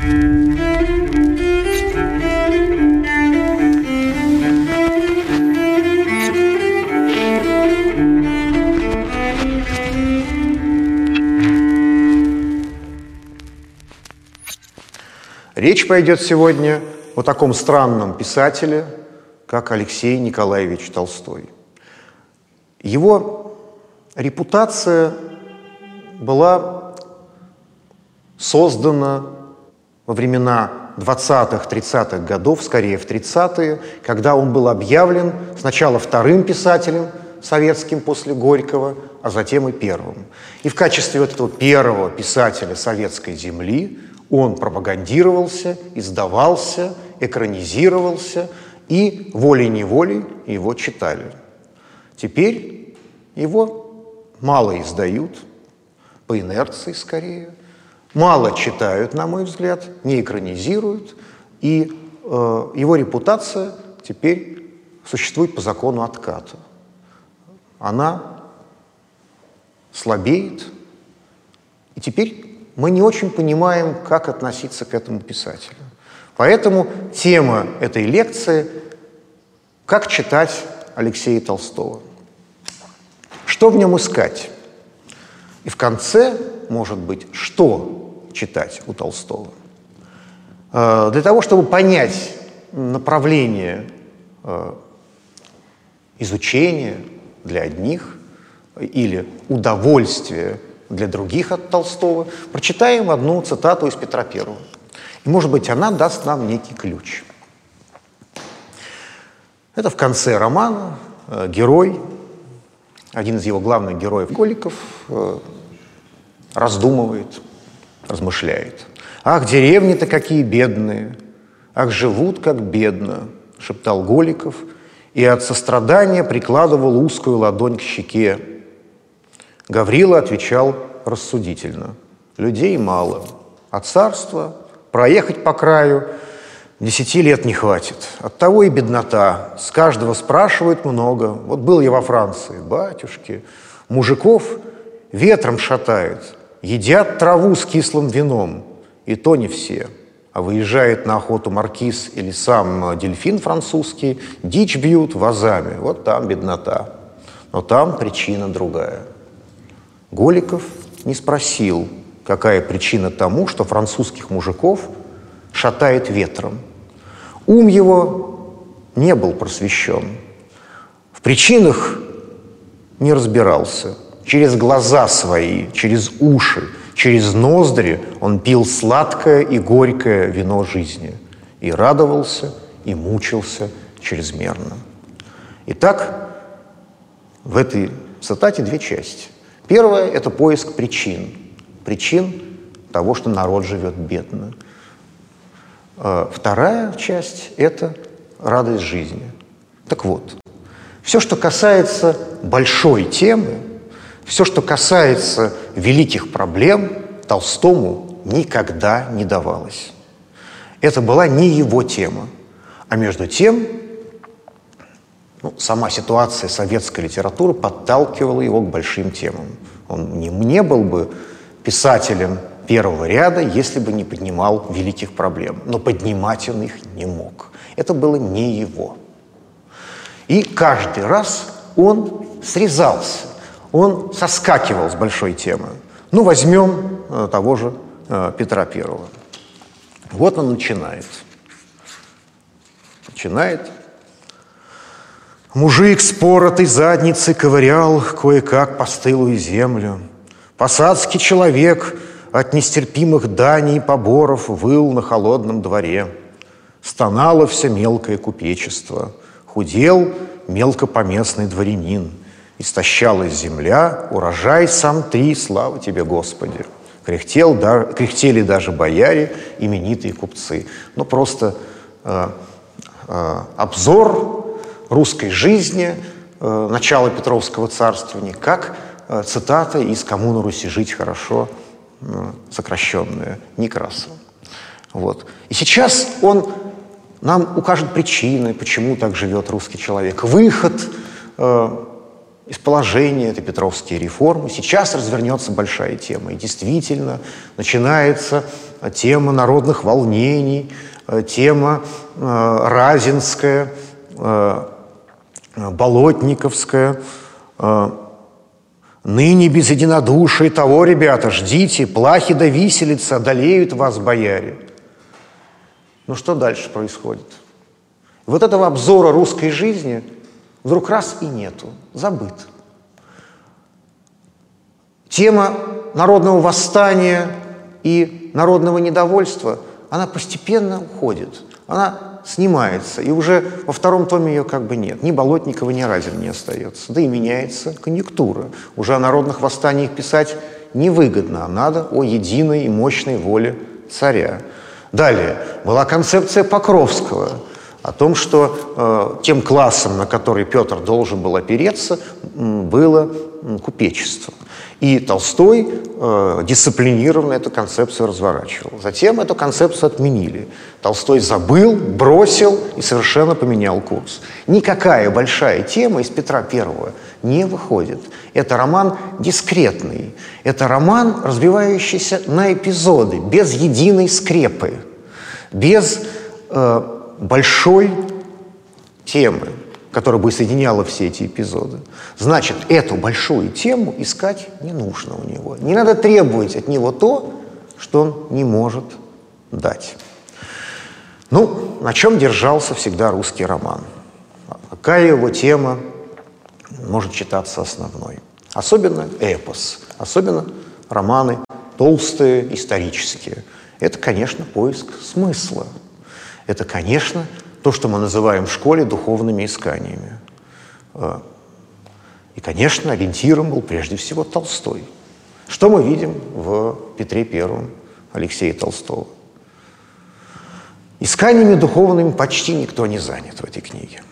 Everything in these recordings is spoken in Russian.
Речь пойдет сегодня о таком странном писателе, как Алексей Николаевич Толстой. Его репутация была создана во времена 20-х, 30-х годов, скорее в 30-е, когда он был объявлен сначала вторым писателем советским после Горького, а затем и первым. И в качестве вот этого первого писателя советской земли он пропагандировался, издавался, экранизировался, и волей-неволей его читали. Теперь его мало издают, по инерции скорее, мало читают, на мой взгляд, не экранизируют, и э, его репутация теперь существует по закону отката. Она слабеет, и теперь мы не очень понимаем, как относиться к этому писателю. Поэтому тема этой лекции – как читать Алексея Толстого. Что в нем искать? И в конце, может быть, что читать у Толстого? Э, для того, чтобы понять направление э, изучения для одних или удовольствие для других от Толстого, прочитаем одну цитату из Петра Первого. И, может быть, она даст нам некий ключ. Это в конце романа э, герой, один из его главных героев Голиков, раздумывает, размышляет. «Ах, деревни-то какие бедные! Ах, живут как бедно!» — шептал Голиков, и от сострадания прикладывал узкую ладонь к щеке, Гаврила отвечал рассудительно. Людей мало, а царство проехать по краю десяти лет не хватит. Оттого и беднота. С каждого спрашивают много. Вот был я во Франции, батюшки, мужиков ветром шатает, едят траву с кислым вином, и то не все. А выезжает на охоту маркиз или сам дельфин французский, дичь бьют вазами. Вот там беднота. Но там причина другая – Голиков не спросил, какая причина тому, что французских мужиков шатает ветром. Ум его не был просвещен. В причинах не разбирался. Через глаза свои, через уши, через ноздри он пил сладкое и горькое вино жизни и радовался, и мучился чрезмерно. Итак, в этой цитате две части – Первое – это поиск причин. Причин того, что народ живет бедно. А вторая часть – это радость жизни. Так вот, все, что касается большой темы, все, что касается великих проблем, Толстому никогда не давалось. Это была не его тема. А между тем, ну, сама ситуация советской литературы подталкивала его к большим темам. Он не, не был бы писателем первого ряда, если бы не поднимал великих проблем. Но поднимать он их не мог. Это было не его. И каждый раз он срезался, он соскакивал с большой темы. Ну, возьмем э, того же э, Петра Первого. Вот он начинает. Начинает Мужик с поротой задницы ковырял кое-как постылую землю. Посадский человек от нестерпимых даний и поборов выл на холодном дворе. Стонало все мелкое купечество, худел мелкопоместный дворянин. Истощалась земля, урожай сам три, слава тебе, Господи. Кряхтел, да, кряхтели даже бояре, именитые купцы. Ну, просто э, э, обзор русской жизни э, начала Петровского царствования, как э, цитата из «Кому на Руси жить хорошо», э, сокращенная, Некрасова. Вот. И сейчас он нам укажет причины, почему так живет русский человек. Выход э, из положения, это Петровские реформы. Сейчас развернется большая тема. И действительно начинается тема народных волнений, тема э, разинская, э, болотниковская, э, Ныне без единодушия того, ребята, ждите, плахи да виселица одолеют вас, бояре. Ну что дальше происходит? Вот этого обзора русской жизни вдруг раз и нету, забыт. Тема народного восстания и народного недовольства, она постепенно уходит. Она снимается, и уже во втором томе ее как бы нет. Ни Болотникова, ни Разин не остается. Да и меняется конъюнктура. Уже о народных восстаниях писать невыгодно, а надо о единой и мощной воле царя. Далее была концепция Покровского о том, что э, тем классом, на который Петр должен был опереться, было купечество. И Толстой э, дисциплинированно эту концепцию разворачивал. Затем эту концепцию отменили. Толстой забыл, бросил и совершенно поменял курс. Никакая большая тема из Петра Первого не выходит. Это роман дискретный. Это роман, разбивающийся на эпизоды, без единой скрепы, без э, большой темы которая бы соединяла все эти эпизоды. Значит, эту большую тему искать не нужно у него. Не надо требовать от него то, что он не может дать. Ну, на чем держался всегда русский роман? Какая его тема может считаться основной? Особенно эпос, особенно романы толстые, исторические. Это, конечно, поиск смысла. Это, конечно, то, что мы называем в школе духовными исканиями. А, и, конечно, ориентиром был прежде всего Толстой. Что мы видим в Петре Первом Алексея Толстого? Исканиями духовными почти никто не занят в этой книге.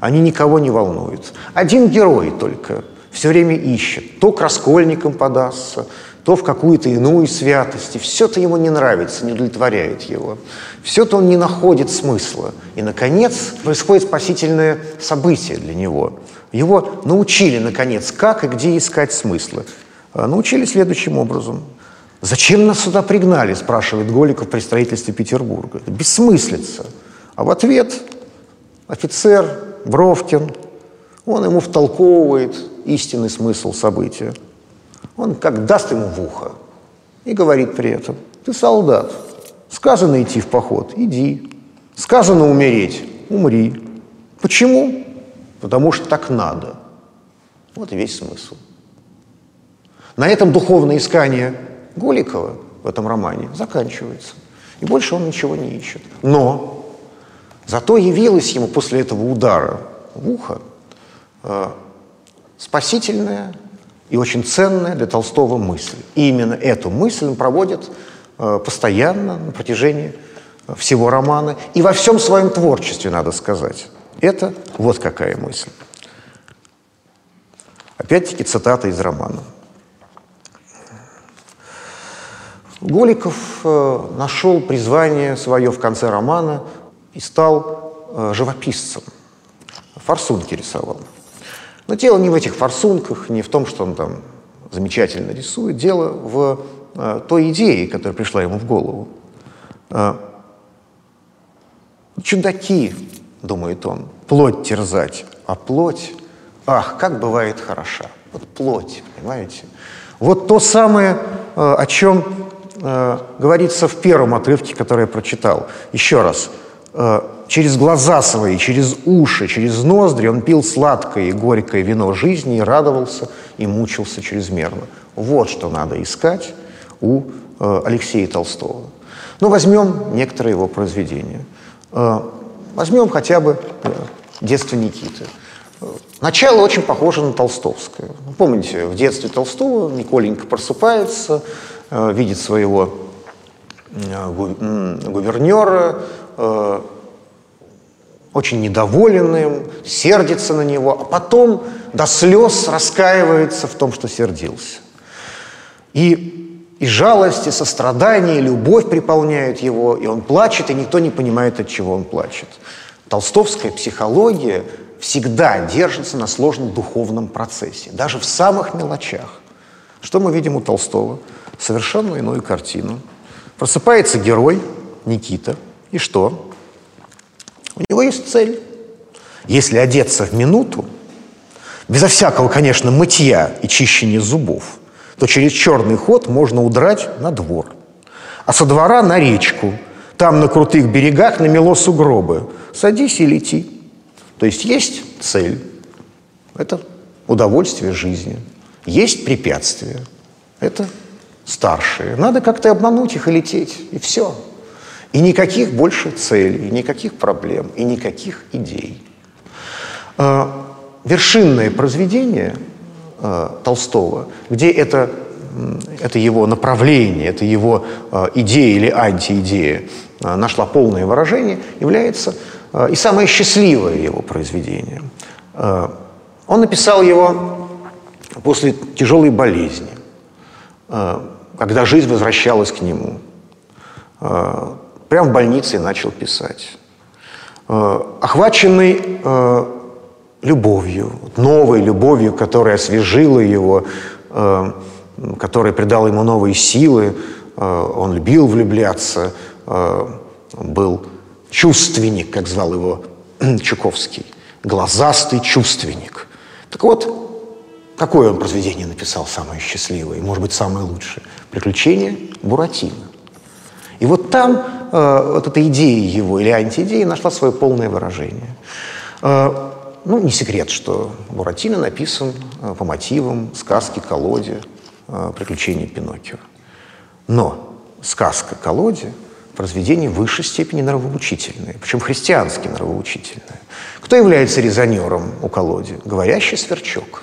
Они никого не волнуют. Один герой только все время ищет. То к раскольникам подастся, то в какую-то иную святость. И все-то ему не нравится, не удовлетворяет его. Все-то он не находит смысла. И, наконец, происходит спасительное событие для него. Его научили, наконец, как и где искать смыслы. А, научили следующим образом. «Зачем нас сюда пригнали?» – спрашивает Голиков при строительстве Петербурга. Бессмыслица. А в ответ офицер Бровкин, он ему втолковывает истинный смысл события. Он как даст ему в ухо и говорит при этом, ты солдат, сказано идти в поход, иди. Сказано умереть, умри. Почему? Потому что так надо. Вот весь смысл. На этом духовное искание Голикова в этом романе заканчивается. И больше он ничего не ищет. Но зато явилась ему после этого удара в ухо э, спасительная и очень ценная для Толстого мысль. И именно эту мысль он проводит э, постоянно на протяжении э, всего романа и во всем своем творчестве, надо сказать. Это вот какая мысль. Опять-таки цитата из романа. Голиков э, нашел призвание свое в конце романа и стал живописцем. Форсунки рисовал. Но дело не в этих форсунках, не в том, что он там замечательно рисует. Дело в э, той идее, которая пришла ему в голову. Э, чудаки, думает он, плоть терзать, а плоть, ах, как бывает хороша. Вот плоть, понимаете? Вот то самое, э, о чем э, говорится в первом отрывке, который я прочитал. Еще раз. Э, через глаза свои, через уши, через ноздри он пил сладкое и горькое вино жизни и радовался и мучился чрезмерно. Вот что надо искать у э, Алексея Толстого. Ну, возьмем некоторые его произведения. Э, возьмем хотя бы э, «Детство Никиты». Начало очень похоже на толстовское. Помните, в детстве Толстого Николенька просыпается, э, видит своего э, гувернера, э, очень недоволен им, сердится на него, а потом до слез раскаивается в том, что сердился. И, и жалость, и сострадание, и любовь приполняют его, и он плачет, и никто не понимает, от чего он плачет. Толстовская психология всегда держится на сложном духовном процессе, даже в самых мелочах. Что мы видим у Толстого? Совершенно иную картину. Просыпается герой Никита, и что? У него есть цель. Если одеться в минуту, безо всякого, конечно, мытья и чищения зубов, то через черный ход можно удрать на двор. А со двора на речку. Там на крутых берегах намело сугробы. Садись и лети. То есть есть цель. Это удовольствие жизни. Есть препятствия. Это старшие. Надо как-то обмануть их и лететь. И все. И никаких больше целей, никаких проблем, и никаких идей. Э, вершинное произведение э, Толстого, где это, это его направление, это его э, идея или антиидея нашла полное выражение, является и самое счастливое его произведение. Он написал его после тяжелой болезни, когда жизнь возвращалась к нему. Прямо в больнице и начал писать. Охваченный любовью, новой любовью, которая освежила его, э, которая придала ему новые силы. Э, он любил влюбляться, э, был чувственник, как звал его Чуковский, глазастый чувственник. Так вот, какое он произведение написал самое счастливое, может быть, самое лучшее? «Приключения Буратино». И вот там э, вот эта идея его или антиидея нашла свое полное выражение. Э, ну, не секрет, что Буратино написан э, по мотивам сказки «Колоде» э, «Приключения Пиноккио». Но сказка «Колоде» – произведение в высшей степени нравоучительное, причем христиански нравоучительное. Кто является резонером у «Колоде»? Говорящий сверчок.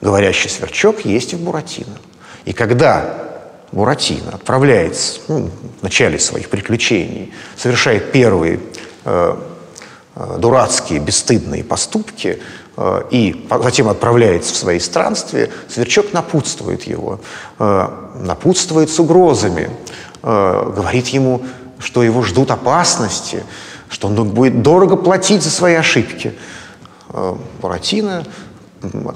Говорящий сверчок есть в Буратино. И когда Буратино отправляется ну, в начале своих приключений, совершает первый э, Э, дурацкие, бесстыдные поступки э, и затем отправляется в свои странствия, Сверчок напутствует его, э, напутствует с угрозами, говорит ему, что его ждут опасности, что он будет дорого платить за свои ошибки. Буратино,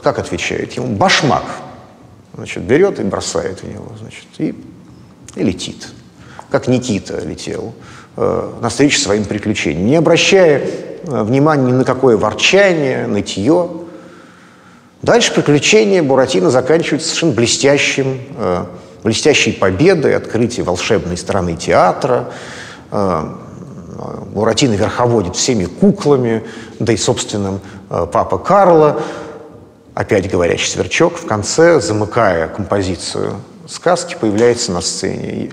как отвечает ему, башмак. Значит, берет и бросает в него, значит, и, и летит. Как Никита летел э, навстречу своим приключениям, не обращая э, внимания ни на какое ворчание, нытье. Дальше приключения Буратино заканчиваются совершенно блестящим, э, блестящей победой, открытие волшебной страны театра. Э, Буратино верховодит всеми куклами, да и собственным э, папа Карло. Опять говорящий сверчок в конце, замыкая композицию сказки, появляется на сцене.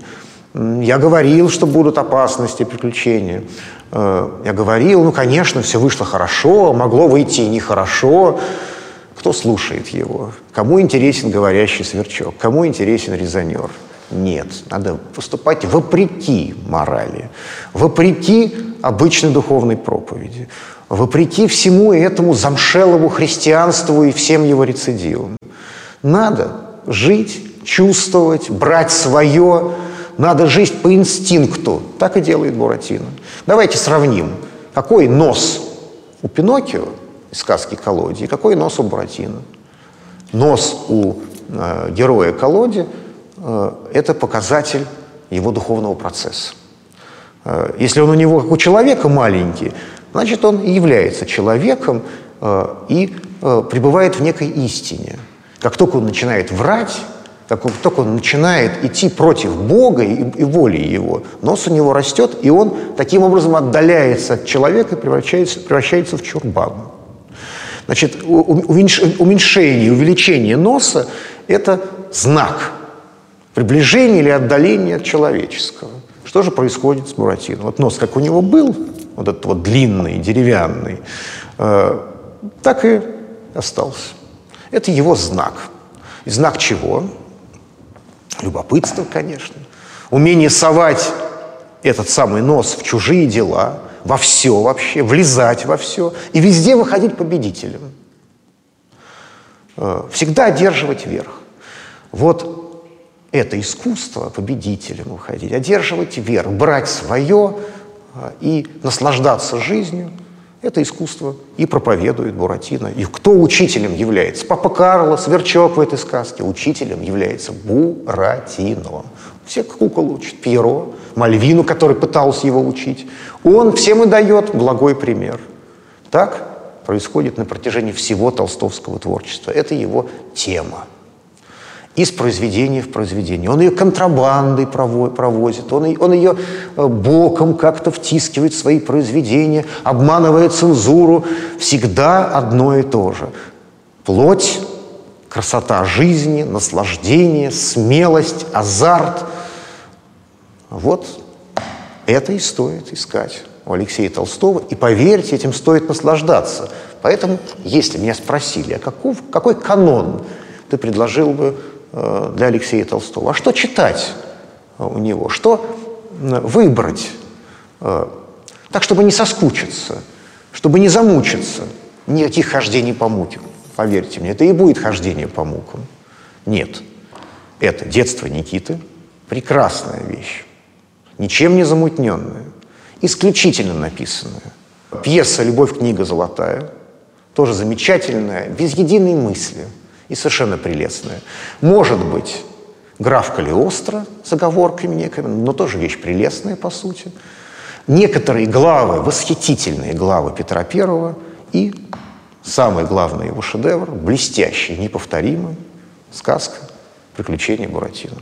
Я говорил, что будут опасности, приключения. Э, я говорил, ну, конечно, все вышло хорошо, могло выйти и нехорошо. Кто слушает его? Кому интересен говорящий сверчок? Кому интересен резонер? Нет, надо поступать вопреки морали, вопреки обычной духовной проповеди, вопреки всему этому замшелому христианству и всем его рецидивам. Надо жить, чувствовать, брать свое, надо жить по инстинкту. Так и делает Буратино. Давайте сравним, какой нос у Пиноккио из сказки «Колоде» и какой нос у Буратино. Нос у э, героя «Колоде» э, – это показатель его духовного процесса. Э, если он у него как у человека маленький, значит, он является человеком э, и э, пребывает в некой истине. Как только он начинает врать, как только он начинает идти против Бога и, и воли Его, нос у него растет, и он таким образом отдаляется от человека и превращается, превращается в чурбан. Значит, уменьшение, увеличение носа – это знак приближения или отдаления от человеческого. Что же происходит с Буратино? Вот нос, как у него был, вот этот вот длинный, деревянный, э, так и остался. Это его знак. И знак чего? Любопытство, конечно. Умение совать этот самый нос в чужие дела, во все вообще, влезать во все и везде выходить победителем. Э, всегда одерживать верх. Вот это искусство победителем выходить, одерживать верх, брать свое и наслаждаться жизнью, Это искусство и проповедует Буратино. И кто учителем является? Папа Карло, Сверчок в этой сказке. Учителем является Буратино. Всех кукол учит. Пьеро, Мальвину, который пытался его учить. Он всем и дает благой пример. Так происходит на протяжении всего толстовского творчества. Это его тема из произведения в произведение. Он ее контрабандой провозит, он, он ее э, боком как-то втискивает в свои произведения, обманывая цензуру. Всегда одно и то же. Плоть, красота жизни, наслаждение, смелость, азарт. Вот это и стоит искать у Алексея Толстого. И поверьте, этим стоит наслаждаться. Поэтому, если меня спросили, а каков, какой канон ты предложил бы для Алексея Толстого. А что читать у него? Что выбрать? Э, так, чтобы не соскучиться, чтобы не замучиться. Никаких хождений по мукам. Поверьте мне, это и будет хождение по мукам. Нет. Это детство Никиты. Прекрасная вещь. Ничем не замутненная. Исключительно написанная. Пьеса «Любовь, книга золотая». Тоже замечательная, без единой мысли – и совершенно прелестная. Может быть, граф Калиостро с оговорками некими, но тоже вещь прелестная, по сути. Некоторые главы, восхитительные главы Петра I и самый главный его шедевр, блестящий, неповторимый, сказка «Приключения Буратино».